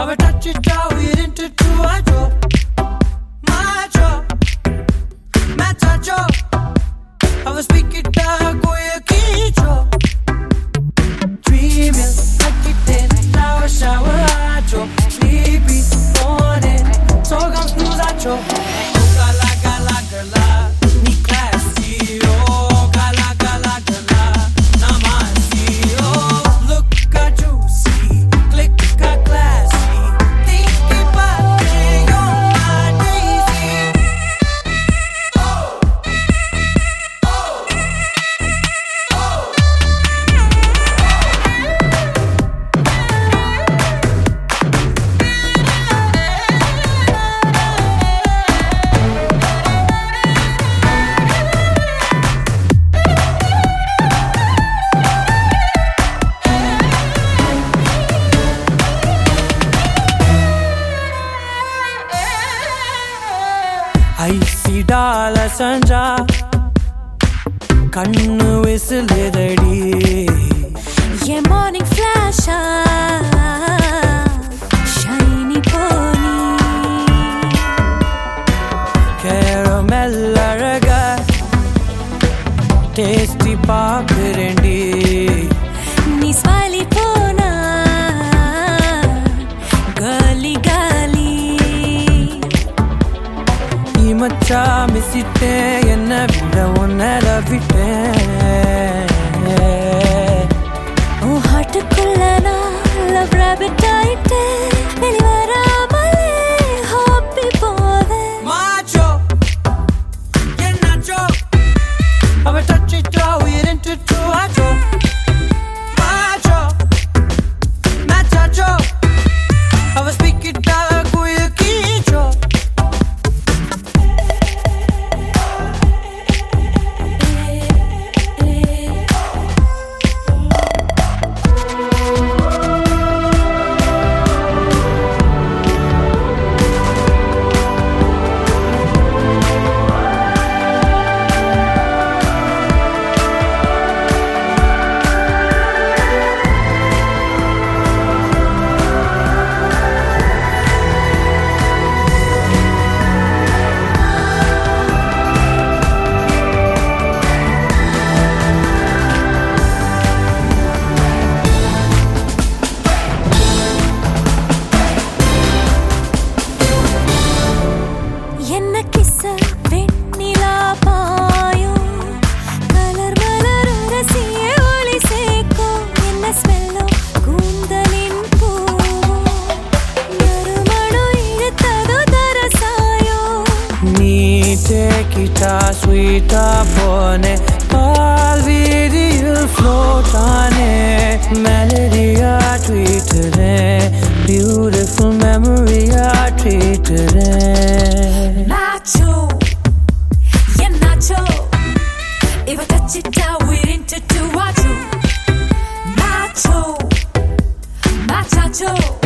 I'ma touch it, draw it into two. I draw, my draw, my draw. I'ma speak it, down go key draw. Dreaming, like it did, flower shower. I draw, sleepy morning. So come snooze, I draw. ஐசிடால சஞ்சா. கண்ணு விசிலுதடி என் morning ஃபிளாஷா shiny pony caramel அழக. Tasty பாக்குறேன்டி. நீ smiley மச்சா மிசிட்டேன் என்ன விட உன்னட விட்டேன் உன் ஹாட்டுக்குள்ள நான் லவ் ராபிட் ஆயிட்டேன். kita ah, sweeta ah, pone Alviriyal float aane Melodya ah, tweet re Beautiful memory ya treat re Nacho. Yeah nacho. Iva tachita wirinta tuwacho Nacho. Machacho